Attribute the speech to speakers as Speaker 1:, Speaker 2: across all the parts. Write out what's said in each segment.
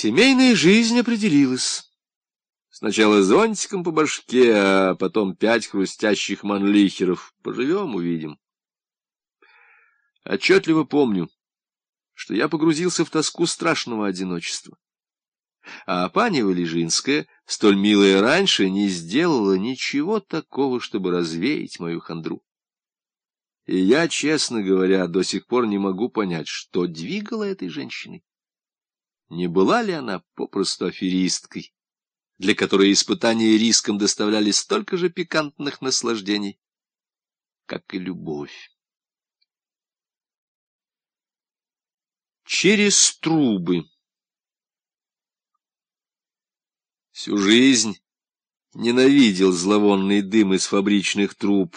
Speaker 1: Семейная жизнь определилась. Сначала зонтиком по башке, а потом пять хрустящих манлихеров. Поживем — увидим. Отчетливо помню, что я погрузился в тоску страшного одиночества. А пани Валежинская, столь милая раньше, не сделала ничего такого, чтобы развеять мою хандру. И я, честно говоря, до сих пор не могу понять, что двигало этой женщиной. Не была ли она попросту аферисткой, для которой испытания риском доставляли столько же пикантных наслаждений, как и любовь? Через трубы Всю жизнь ненавидел зловонный дым из фабричных труб,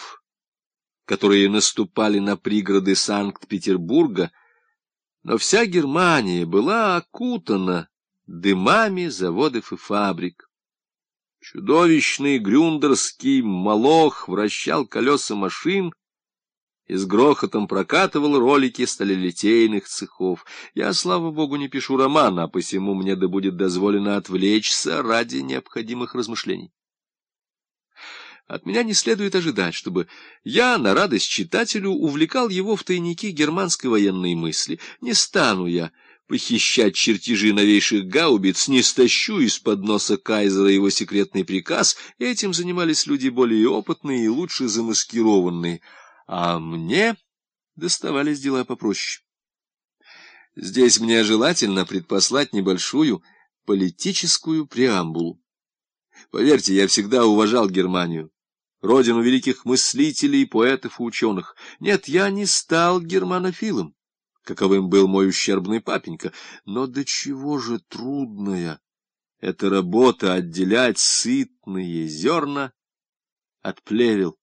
Speaker 1: которые наступали на пригороды Санкт-Петербурга, но вся Германия была окутана дымами заводов и фабрик. Чудовищный грюндерский молох вращал колеса машин и с грохотом прокатывал ролики сталелитейных цехов. Я, слава богу, не пишу романа, а посему мне да будет дозволено отвлечься ради необходимых размышлений. От меня не следует ожидать, чтобы я, на радость читателю, увлекал его в тайники германской военной мысли. Не стану я похищать чертежи новейших гаубиц, не стащу из-под носа кайзера его секретный приказ. Этим занимались люди более опытные и лучше замаскированные. А мне доставались дела попроще. Здесь мне желательно предпослать небольшую политическую преамбулу. Поверьте, я всегда уважал Германию родину великих мыслителей, поэтов и ученых. Нет, я не стал германофилом, каковым был мой ущербный папенька, но до чего же трудная эта работа отделять сытные зерна от плевел,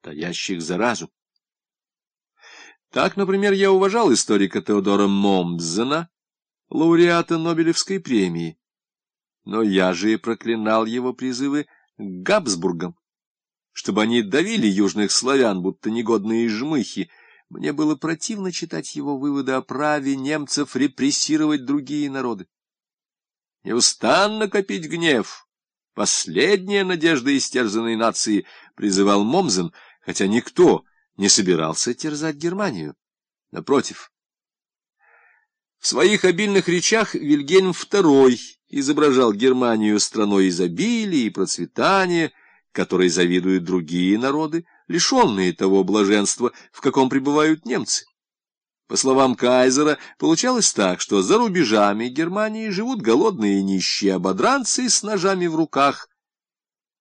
Speaker 1: таящих заразу. Так, например, я уважал историка Теодора Момзена, лауреата Нобелевской премии, но я же и проклинал его призывы к Габсбургам, чтобы они давили южных славян, будто негодные жмыхи. Мне было противно читать его выводы о праве немцев репрессировать другие народы. Неустанно копить гнев, последняя надежда истерзанной нации, призывал Момзен, хотя никто не собирался терзать Германию. Напротив, в своих обильных речах Вильгельм II изображал Германию страной изобилия и процветания, которой завидуют другие народы, лишенные того блаженства, в каком пребывают немцы. По словам Кайзера, получалось так, что за рубежами Германии живут голодные нищие ободранцы с ножами в руках,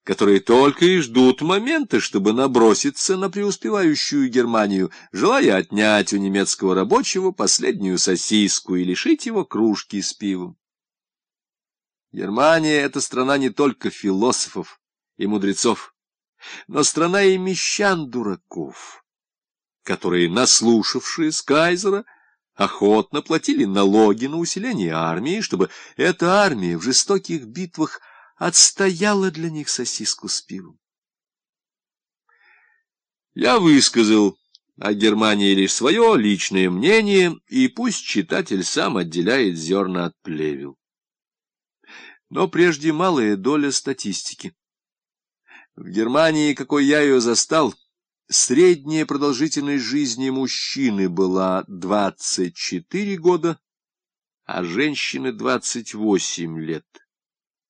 Speaker 1: которые только и ждут момента, чтобы наброситься на преуспевающую Германию, желая отнять у немецкого рабочего последнюю сосиску и лишить его кружки с пивом. Германия — это страна не только философов и мудрецов, но страна и мещан-дураков, которые, наслушавшись кайзера, охотно платили налоги на усиление армии, чтобы эта армия в жестоких битвах отстояла для них сосиску с пивом. Я высказал о Германии лишь свое личное мнение, и пусть читатель сам отделяет зерна от плевел. Но прежде малая доля статистики. В Германии, какой я ее застал, средняя продолжительность жизни мужчины была 24 года, а женщины 28 лет.